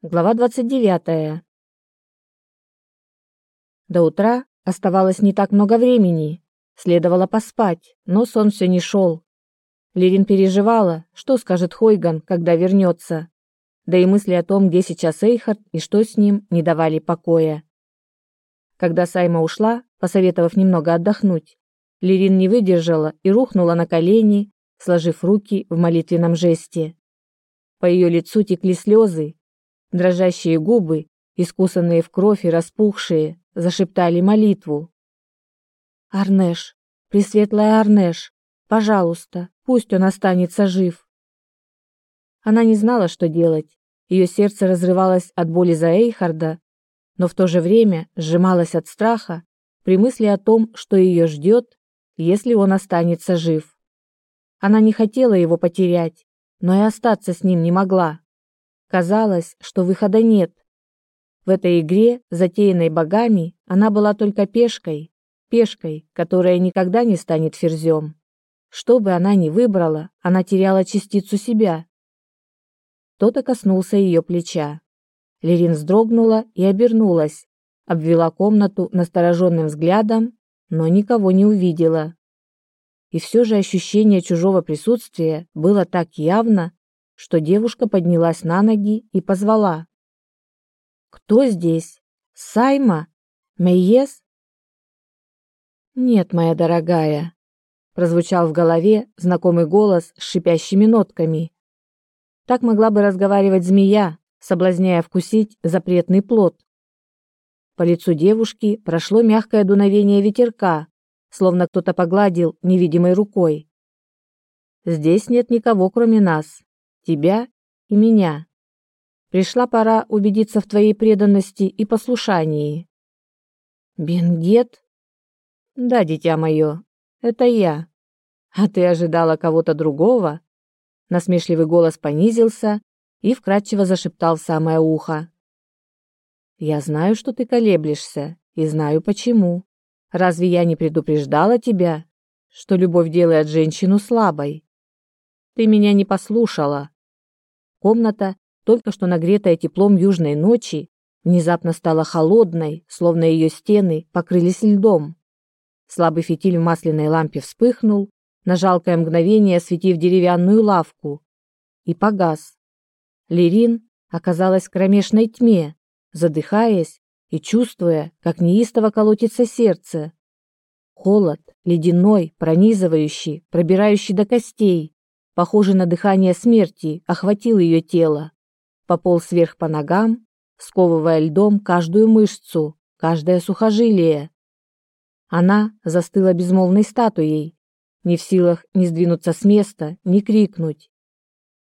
Глава 29. До утра оставалось не так много времени. Следовало поспать, но сон все не шел. Лерин переживала, что скажет Хойган, когда вернется. Да и мысли о том, где сейчас Эйхард и что с ним, не давали покоя. Когда Сайма ушла, посоветовав немного отдохнуть, Лерин не выдержала и рухнула на колени, сложив руки в молитвенном жесте. По ее лицу текли слезы, Дрожащие губы, искусанные в кровь и распухшие, зашептали молитву. «Арнеш, Пресветлая Арнеш, пожалуйста, пусть он останется жив». Она не знала, что делать. Ее сердце разрывалось от боли за Эйхарда, но в то же время сжималось от страха при мысли о том, что ее ждет, если он останется жив. Она не хотела его потерять, но и остаться с ним не могла. Казалось, что выхода нет. В этой игре, затеянной богами, она была только пешкой, пешкой, которая никогда не станет ферзем. Что бы она ни выбрала, она теряла частицу себя. Кто-то коснулся ее плеча. Лерин вздрогнула и обернулась, обвела комнату настороженным взглядом, но никого не увидела. И все же ощущение чужого присутствия было так явно, что девушка поднялась на ноги и позвала. «Кто здесь? Сайма? Мейес?» «Нет, моя дорогая», — прозвучал в голове знакомый голос с шипящими нотками. Так могла бы разговаривать змея, соблазняя вкусить запретный плод. По лицу девушки прошло мягкое дуновение ветерка, словно кто-то погладил невидимой рукой. «Здесь нет никого, кроме нас тебя и меня. Пришла пора убедиться в твоей преданности и послушании. Бенгет? Да, дитя мое, это я. А ты ожидала кого-то другого? Насмешливый голос понизился и вкрадчиво зашептал в самое ухо. Я знаю, что ты колеблешься, и знаю почему. Разве я не предупреждала тебя, что любовь делает женщину слабой? Ты меня не послушала, Комната, только что нагретая теплом южной ночи, внезапно стала холодной, словно ее стены покрылись льдом. Слабый фитиль в масляной лампе вспыхнул, на жалкое мгновение осветив деревянную лавку, и погас. Лерин оказалась в кромешной тьме, задыхаясь и чувствуя, как неистово колотится сердце. Холод, ледяной, пронизывающий, пробирающий до костей, похожий на дыхание смерти, охватил ее тело, пополз вверх по ногам, сковывая льдом каждую мышцу, каждое сухожилие. Она застыла безмолвной статуей, не в силах ни сдвинуться с места, ни крикнуть.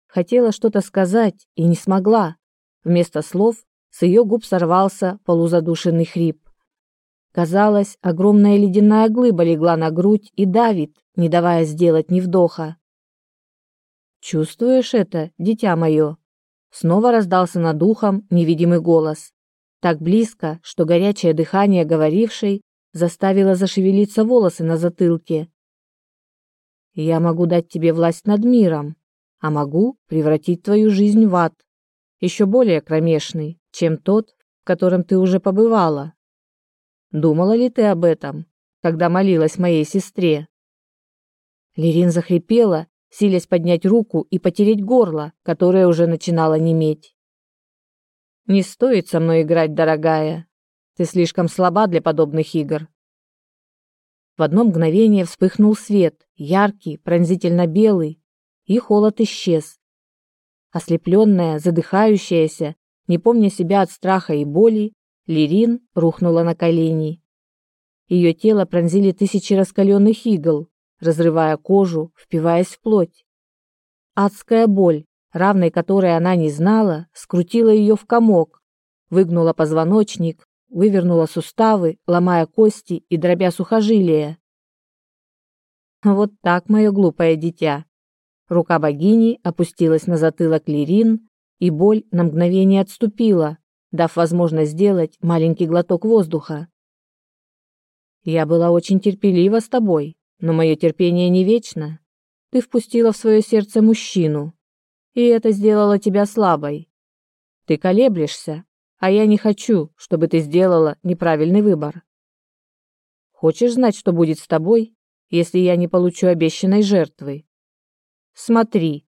Хотела что-то сказать и не смогла. Вместо слов с ее губ сорвался полузадушенный хрип. Казалось, огромная ледяная глыба легла на грудь и давит, не давая сделать ни вдоха. Чувствуешь это, дитя мое? Снова раздался над ухом невидимый голос, так близко, что горячее дыхание говорившей заставило зашевелиться волосы на затылке. Я могу дать тебе власть над миром, а могу превратить твою жизнь в ад, еще более кромешный, чем тот, в котором ты уже побывала. Думала ли ты об этом, когда молилась моей сестре? Лерин захрипела силясь поднять руку и потереть горло, которое уже начинало неметь. «Не стоит со мной играть, дорогая. Ты слишком слаба для подобных игр». В одно мгновение вспыхнул свет, яркий, пронзительно белый, и холод исчез. Ослепленная, задыхающаяся, не помня себя от страха и боли, Лирин рухнула на колени. Ее тело пронзили тысячи раскаленных игл, разрывая кожу, впиваясь в плоть. Адская боль, равной которой она не знала, скрутила ее в комок, выгнула позвоночник, вывернула суставы, ломая кости и дробя сухожилия. Вот так, мое глупое дитя. Рука богини опустилась на затылок Лирин, и боль на мгновение отступила, дав возможность сделать маленький глоток воздуха. Я была очень терпелива с тобой, но мое терпение не вечно. Ты впустила в свое сердце мужчину, и это сделало тебя слабой. Ты колеблешься, а я не хочу, чтобы ты сделала неправильный выбор. Хочешь знать, что будет с тобой, если я не получу обещанной жертвы? Смотри.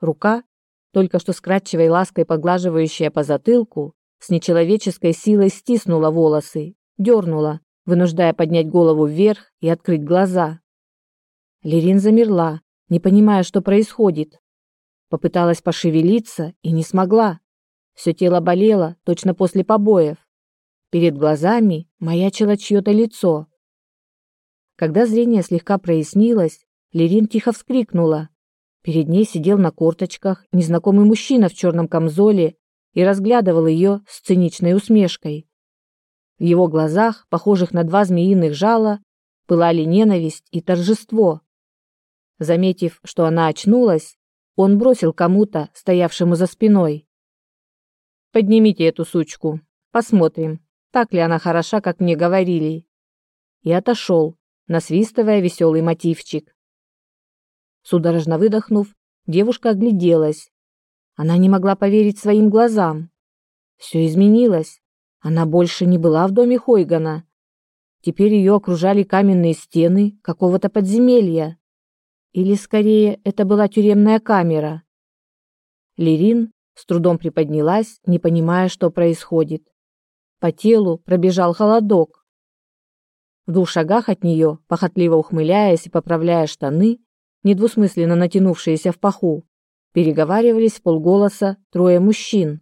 Рука, только что с кратчевой лаской поглаживающая по затылку, с нечеловеческой силой стиснула волосы, дернула, вынуждая поднять голову вверх и открыть глаза. Лерин замерла, не понимая, что происходит. Попыталась пошевелиться и не смогла. Все тело болело, точно после побоев. Перед глазами маячило чье-то лицо. Когда зрение слегка прояснилось, Лерин тихо вскрикнула. Перед ней сидел на корточках незнакомый мужчина в черном камзоле и разглядывал ее с циничной усмешкой. В его глазах, похожих на два змеиных жала, пылали ненависть и торжество. Заметив, что она очнулась, он бросил кому-то, стоявшему за спиной. «Поднимите эту сучку. Посмотрим, так ли она хороша, как мне говорили». И отошел, насвистывая веселый мотивчик. Судорожно выдохнув, девушка огляделась. Она не могла поверить своим глазам. Все изменилось. Она больше не была в доме Хойгана. Теперь ее окружали каменные стены какого-то подземелья. Или скорее, это была тюремная камера. Лерин с трудом приподнялась, не понимая, что происходит. По телу пробежал холодок. В двух шагах от нее, похотливо ухмыляясь и поправляя штаны, недвусмысленно натянувшиеся в паху, переговаривались полголоса трое мужчин.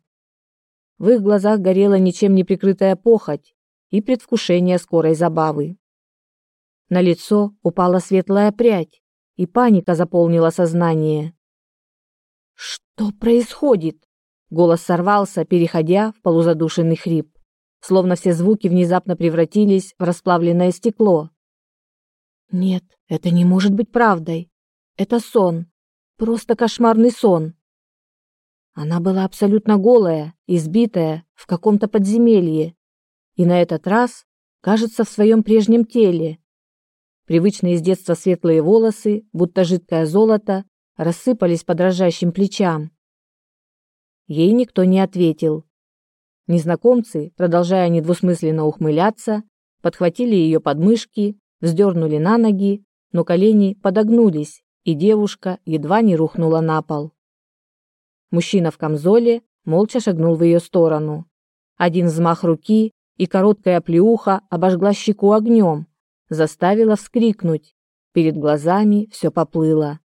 В их глазах горела ничем не прикрытая похоть и предвкушение скорой забавы. На лицо упала светлая прядь, и паника заполнила сознание. Что происходит? Голос сорвался, переходя в полузадушенный хрип, словно все звуки внезапно превратились в расплавленное стекло. Нет, это не может быть правдой. Это сон, просто кошмарный сон. Она была абсолютно голая, избитая в каком-то подземелье, и на этот раз, кажется, в своем прежнем теле, Привычные с детства светлые волосы, будто жидкое золото, рассыпались по дрожащим плечам. Ей никто не ответил. Незнакомцы, продолжая недвусмысленно ухмыляться, подхватили ее подмышки, вздернули на ноги, но колени подогнулись, и девушка едва не рухнула на пол. Мужчина в камзоле молча шагнул в ее сторону. Один взмах руки, и короткая плеуха обожгла щеку огнем, заставила вскрикнуть. Перед глазами все поплыло.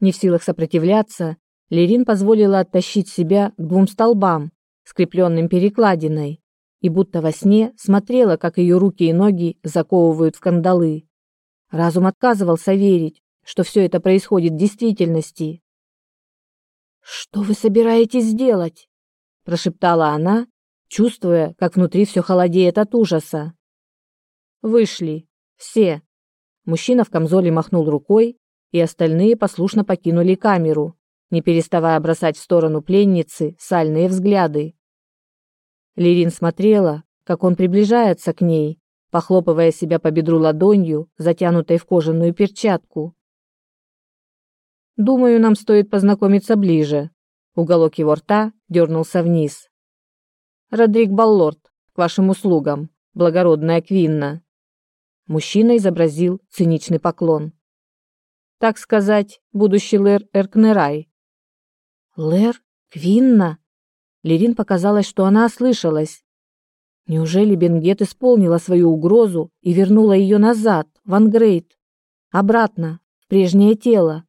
Не в силах сопротивляться, Лерин позволила оттащить себя к двум столбам, скрепленным перекладиной, и будто во сне смотрела, как ее руки и ноги заковывают в кандалы. Разум отказывался верить, что все это происходит в действительности. «Что вы собираетесь сделать?» – прошептала она, чувствуя, как внутри все холодеет от ужаса. Вышли. Все. Мужчина в камзоле махнул рукой, и остальные послушно покинули камеру, не переставая бросать в сторону пленницы сальные взгляды. Лирин смотрела, как он приближается к ней, похлопывая себя по бедру ладонью, затянутой в кожаную перчатку. Думаю, нам стоит познакомиться ближе. Уголок его рта дернулся вниз. Родрик Баллорд, к вашим услугам, благородная Квинна. Мужчина изобразил циничный поклон. Так сказать, будущий Лэр Эркнерай. Лэр? Квинна? Лерин показалось, что она ослышалась. Неужели Бенгет исполнила свою угрозу и вернула ее назад, в Ангрейд, обратно, в прежнее тело?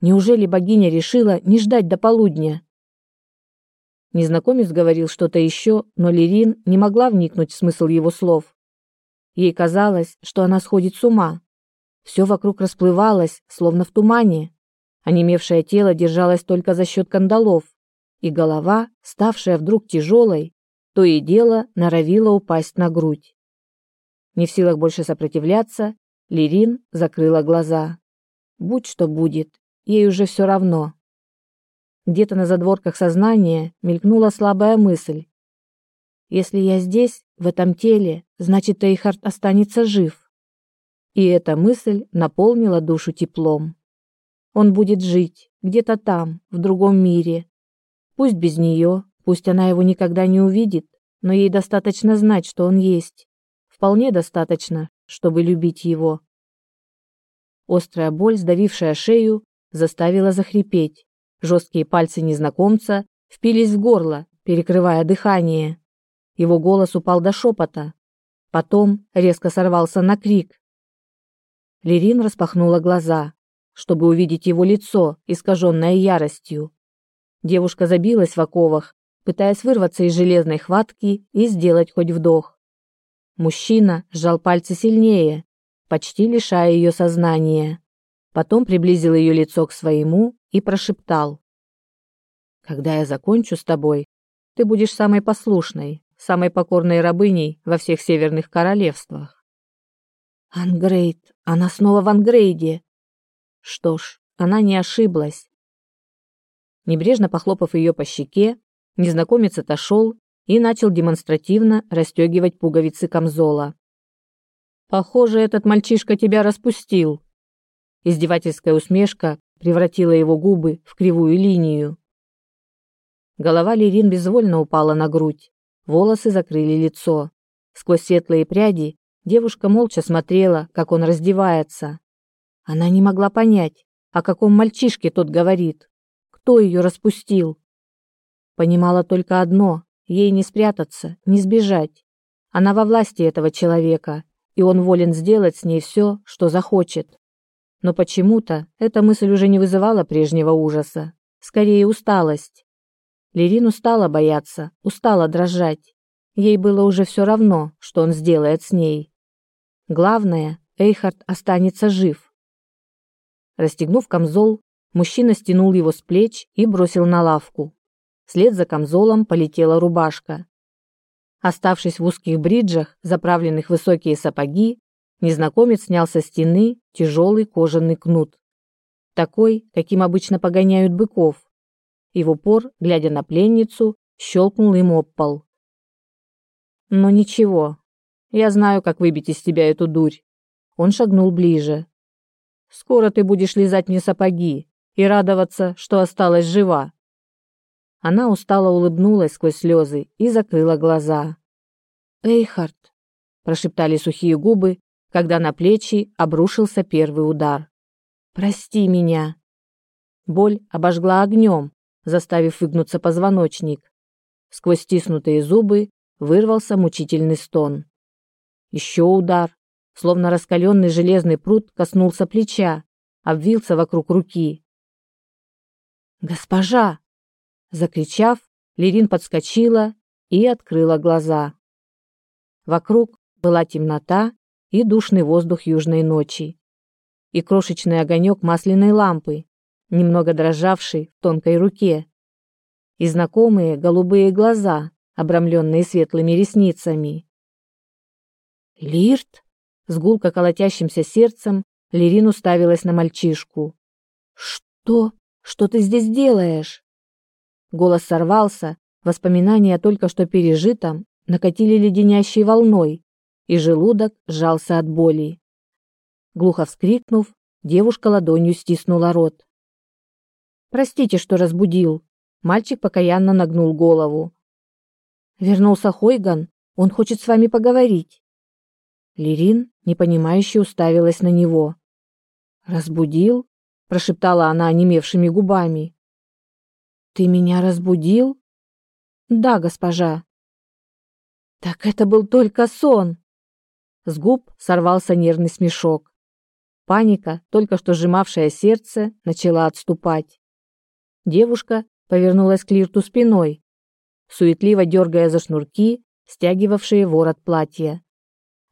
Неужели богиня решила не ждать до полудня? Незнакомец говорил что-то еще, но Лерин не могла вникнуть в смысл его слов. Ей казалось, что она сходит с ума. Все вокруг расплывалось, словно в тумане. Онемевшее тело держалось только за счет кандалов, и голова, ставшая вдруг тяжелой, то и дело норовила упасть на грудь. Не в силах больше сопротивляться, Лирин закрыла глаза. Будь что будет, ей уже все равно. Где-то на задворках сознания мелькнула слабая мысль. Если я здесь, в этом теле, значит, Эйхард останется жив. И эта мысль наполнила душу теплом. Он будет жить где-то там, в другом мире. Пусть без нее, пусть она его никогда не увидит, но ей достаточно знать, что он есть. Вполне достаточно, чтобы любить его. Острая боль, сдавившая шею, заставила захрипеть. Жесткие пальцы незнакомца впились в горло, перекрывая дыхание. Его голос упал до шепота. Потом резко сорвался на крик. Лерин распахнула глаза, чтобы увидеть его лицо, искаженное яростью. Девушка забилась в оковах, пытаясь вырваться из железной хватки и сделать хоть вдох. Мужчина сжал пальцы сильнее, почти лишая ее сознания. Потом приблизил ее лицо к своему и прошептал. «Когда я закончу с тобой, ты будешь самой послушной, самой покорной рабыней во всех северных королевствах». «Ангрейд, она снова в Ангрейде!» Что ж, она не ошиблась. Небрежно похлопав ее по щеке, незнакомец отошел и начал демонстративно расстегивать пуговицы камзола. Похоже, этот мальчишка тебя распустил. Издевательская усмешка превратила его губы в кривую линию. Голова Лерин безвольно упала на грудь. Волосы закрыли лицо. Сквозь светлые пряди девушка молча смотрела, как он раздевается. Она не могла понять, о каком мальчишке тот говорит. Кто ее распустил? Понимала только одно: ей не спрятаться, не сбежать. Она во власти этого человека, и он волен сделать с ней все, что захочет. Но почему-то эта мысль уже не вызывала прежнего ужаса, скорее усталость. Лерин устала бояться, устала дрожать. Ей было уже все равно, что он сделает с ней. Главное, Эйхард останется жив. Расстегнув камзол, мужчина стянул его с плеч и бросил на лавку. Вслед за камзолом полетела рубашка. Оставшись в узких бриджах, заправленных высокие сапоги, незнакомец снял со стены тяжелый кожаный кнут. Такой, каким обычно погоняют быков. И в упор, глядя на пленницу, щелкнул им об пол. «Но ничего, я знаю, как выбить из тебя эту дурь». Он шагнул ближе. «Скоро ты будешь лизать мне сапоги и радоваться, что осталась жива». Она устало улыбнулась сквозь слезы и закрыла глаза. «Эйхард!» – прошептали сухие губы, когда на плечи обрушился первый удар. «Прости меня!» Боль обожгла огнем, заставив выгнуться позвоночник. Сквозь стиснутые зубы вырвался мучительный стон. Еще удар, словно раскаленный железный пруд коснулся плеча, обвился вокруг руки. «Госпожа!» Закричав, Лерин подскочила и открыла глаза. Вокруг была темнота и душный воздух южной ночи. И крошечный огонек масляной лампы, немного дрожавший в тонкой руке. И знакомые голубые глаза, обрамленные светлыми ресницами. «Лирт?» С гулко колотящимся сердцем Лерин уставилась на мальчишку. «Что? Что ты здесь делаешь?» Голос сорвался, воспоминания о только что пережитом накатили леденящей волной, и желудок сжался от боли. Глухо вскрикнув, девушка ладонью стиснула рот. «Простите, что разбудил». Мальчик покаянно нагнул голову. «Вернулся Хойган. Он хочет с вами поговорить». Лерин, непонимающе уставилась на него. «Разбудил?» – прошептала она онемевшими губами. Ты меня разбудил? Да, госпожа. Так это был только сон. С губ сорвался нервный смешок. Паника, только что сжимавшая сердце, начала отступать. Девушка повернулась к Лирту спиной, суетливо дергая за шнурки, стягивавшие ворот платья.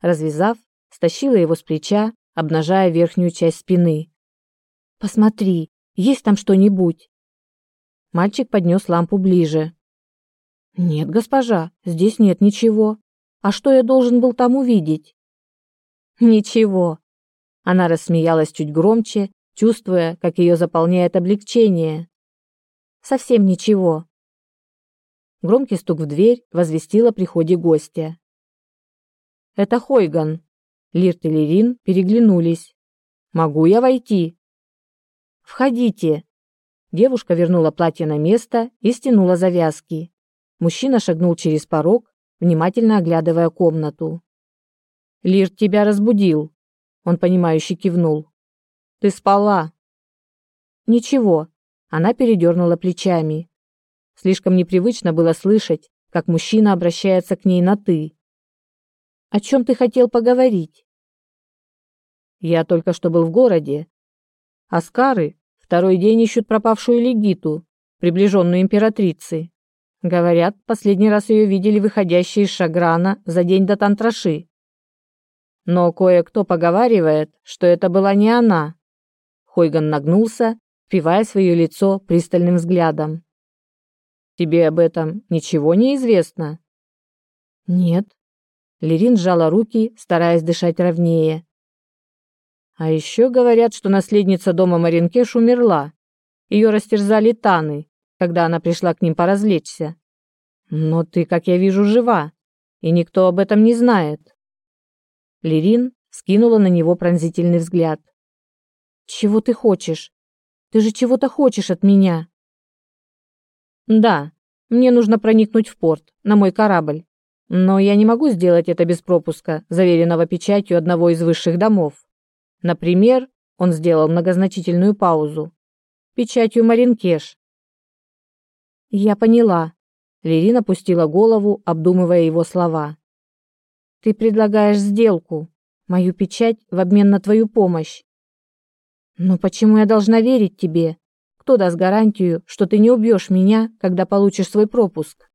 Развязав, стащила его с плеча, обнажая верхнюю часть спины. «Посмотри, есть там что-нибудь?» Мальчик поднес лампу ближе. Нет, госпожа, здесь нет ничего. А что я должен был там увидеть? Ничего. Она рассмеялась чуть громче, чувствуя, как ее заполняет облегчение. Совсем ничего. Громкий стук в дверь возвестил о приходе гостя. Это Хойган. Лирт и Лерин переглянулись. Могу я войти? Входите. Девушка вернула платье на место и стянула завязки. Мужчина шагнул через порог, внимательно оглядывая комнату. Лир тебя разбудил. Он понимающе кивнул. Ты спала. Ничего. Она передернула плечами. Слишком непривычно было слышать, как мужчина обращается к ней на ты. О чем ты хотел поговорить? Я только что был в городе. Аскары второй день ищут пропавшую легиту, приближенную императрицы. Говорят, последний раз ее видели выходящей из Шаграна за день до Тантраши. Но кое-кто поговаривает, что это была не она. Хойган нагнулся, впивая свое лицо пристальным взглядом. Тебе об этом ничего не известно? Нет. Лерин сжала руки, стараясь дышать ровнее. А еще говорят, что наследница дома Маринкеш умерла. Ее растерзали таны, когда она пришла к ним поразвлечься. Но ты, как я вижу, жива, и никто об этом не знает. Лерин скинула на него пронзительный взгляд. Чего ты хочешь? Ты же чего-то хочешь от меня. Да, мне нужно проникнуть в порт, на мой корабль. Но я не могу сделать это без пропуска, заверенного печатью одного из высших домов. Например, он сделал многозначительную паузу. Печатью Маринкеш. Я поняла. Лерина опустила голову, обдумывая его слова. Ты предлагаешь сделку, мою печать в обмен на твою помощь. Но почему я должна верить тебе? Кто даст гарантию, что ты не убьешь меня, когда получишь свой пропуск?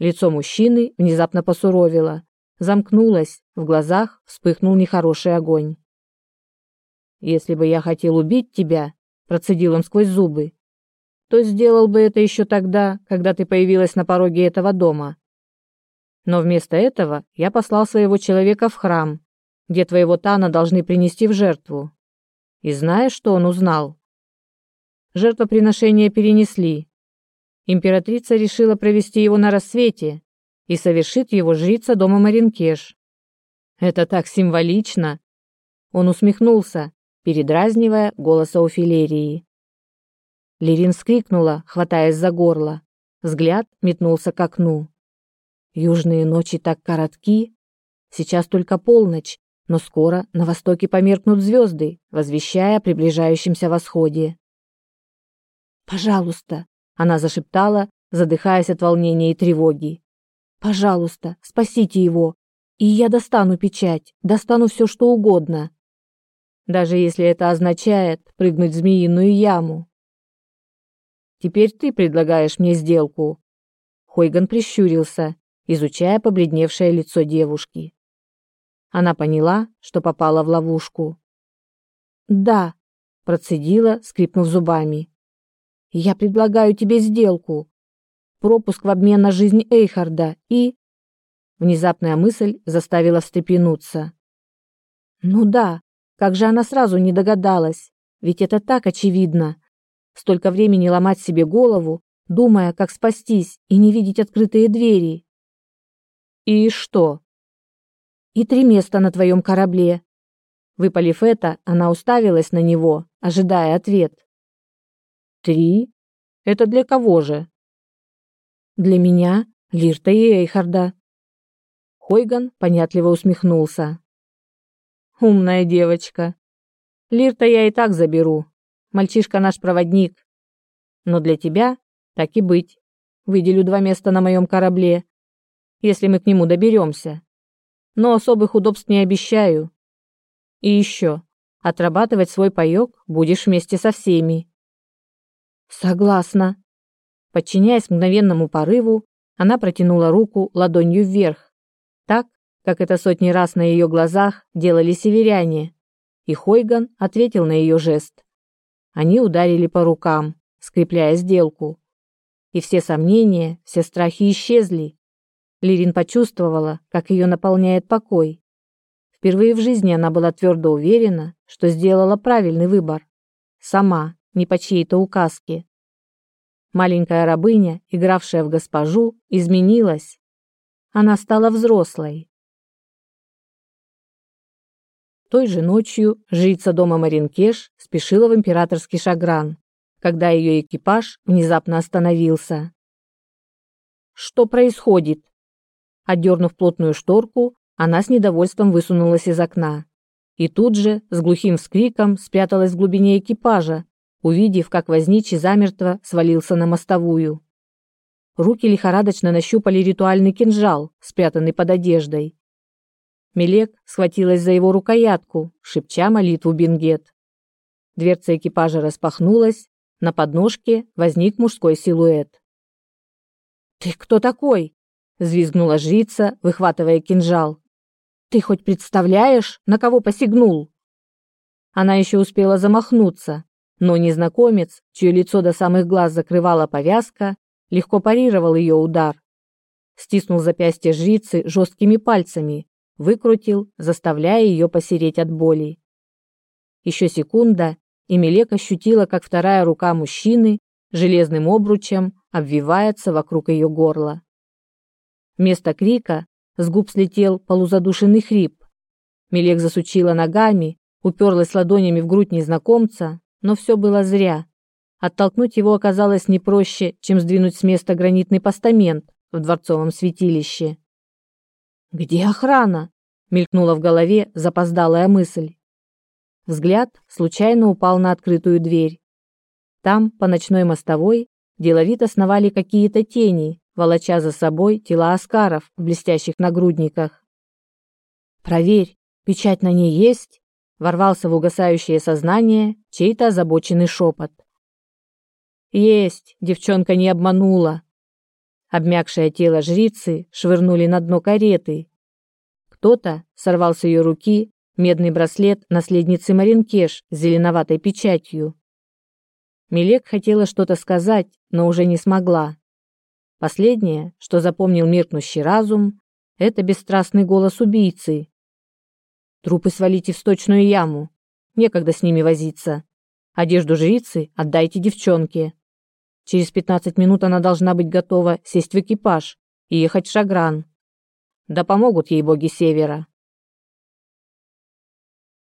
Лицо мужчины внезапно посуровило, замкнулось, в глазах вспыхнул нехороший огонь. Если бы я хотел убить тебя, процедил он сквозь зубы, то сделал бы это еще тогда, когда ты появилась на пороге этого дома. Но вместо этого я послал своего человека в храм, где твоего Тана должны принести в жертву. И знаешь, что он узнал? Жертвоприношение перенесли. Императрица решила провести его на рассвете и совершит его жрица дома Маринкеш. Это так символично. Он усмехнулся, передразнивая голос Офилерии. Лерин вскрикнула, хватаясь за горло. Взгляд метнулся к окну. Южные ночи так коротки. Сейчас только полночь, но скоро на востоке померкнут звезды, возвещая о приближающемся восходе. «Пожалуйста!» — она зашептала, задыхаясь от волнения и тревоги. «Пожалуйста, спасите его, и я достану печать, достану все, что угодно. Даже если это означает прыгнуть в змеиную яму». «Теперь ты предлагаешь мне сделку». Хойган прищурился, изучая побледневшее лицо девушки. Она поняла, что попала в ловушку. "Да", процедила, скрипнув зубами. "Я предлагаю тебе сделку. Пропуск в обмен на жизнь Эйхарда и Внезапная мысль заставила встрепенуться. Ну да, как же она сразу не догадалась? Ведь это так очевидно. Столько времени ломать себе голову, думая, как спастись и не видеть открытые двери. И что? И три места на твоем корабле. Выпалив это, она уставилась на него, ожидая ответ. Три? Это для кого же? Для меня, Лирта и Эйхарда. Хойган понятливо усмехнулся. Умная девочка. Лирта я и так заберу. Мальчишка наш проводник. Но для тебя так и быть. Выделю два места на моем корабле если мы к нему доберемся. Но особых удобств не обещаю. И еще, отрабатывать свой паёк будешь вместе со всеми. Согласна. Подчиняясь мгновенному порыву, она протянула руку ладонью вверх, так, как это сотни раз на ее глазах делали северяне, и Хойган ответил на ее жест. Они ударили по рукам, скрепляя сделку. И все сомнения, все страхи исчезли, Лирин почувствовала, как ее наполняет покой. Впервые в жизни она была твердо уверена, что сделала правильный выбор. Сама, не по чьей-то указке. Маленькая рабыня, игравшая в госпожу, изменилась. Она стала взрослой. Той же ночью жрица дома Маринкеш спешила в императорский шагран, когда ее экипаж внезапно остановился. Что происходит? Отдернув плотную шторку, она с недовольством высунулась из окна. И тут же, с глухим вскриком, спряталась в глубине экипажа, увидев, как возничий замертво свалился на мостовую. Руки лихорадочно нащупали ритуальный кинжал, спрятанный под одеждой. Мелек схватилась за его рукоятку, шепча молитву Бингет. Дверца экипажа распахнулась, на подножке возник мужской силуэт. «Ты кто такой?» – взвизгнула жрица, выхватывая кинжал. «Ты хоть представляешь, на кого посягнул?» Она еще успела замахнуться, но незнакомец, чье лицо до самых глаз закрывала повязка, легко парировал ее удар. Стиснул запястье жрицы жесткими пальцами, выкрутил, заставляя ее посереть от боли. Еще секунда, и Мелек ощутила, как вторая рука мужчины железным обручем обвивается вокруг ее горла. Вместо крика с губ слетел полузадушенный хрип. Мелек засучила ногами, уперлась ладонями в грудь незнакомца, но все было зря. Оттолкнуть его оказалось не проще, чем сдвинуть с места гранитный постамент в дворцовом святилище. Где охрана? мелькнула в голове запоздалая мысль. Взгляд случайно упал на открытую дверь. Там, по ночной мостовой, деловито сновали какие-то тени, волоча за собой тела аскаров в блестящих нагрудниках. Проверь, печать на ней есть? Ворвался в угасающее сознание чей-то озабоченный шепот. Есть, девчонка не обманула. Обмякшее тело жрицы швырнули на дно кареты. Кто-то сорвал с ее руки медный браслет наследницы Маринкеш с зеленоватой печатью. Милек хотела что-то сказать, но уже не смогла. Последнее, что запомнил меркнущий разум, это бесстрастный голос убийцы. Трупы свалите в сточную яму. Некогда с ними возиться. Одежду жрицы отдайте девчонке. Через пятнадцать минут она должна быть готова сесть в экипаж и ехать в Шагран. Да помогут ей боги Севера.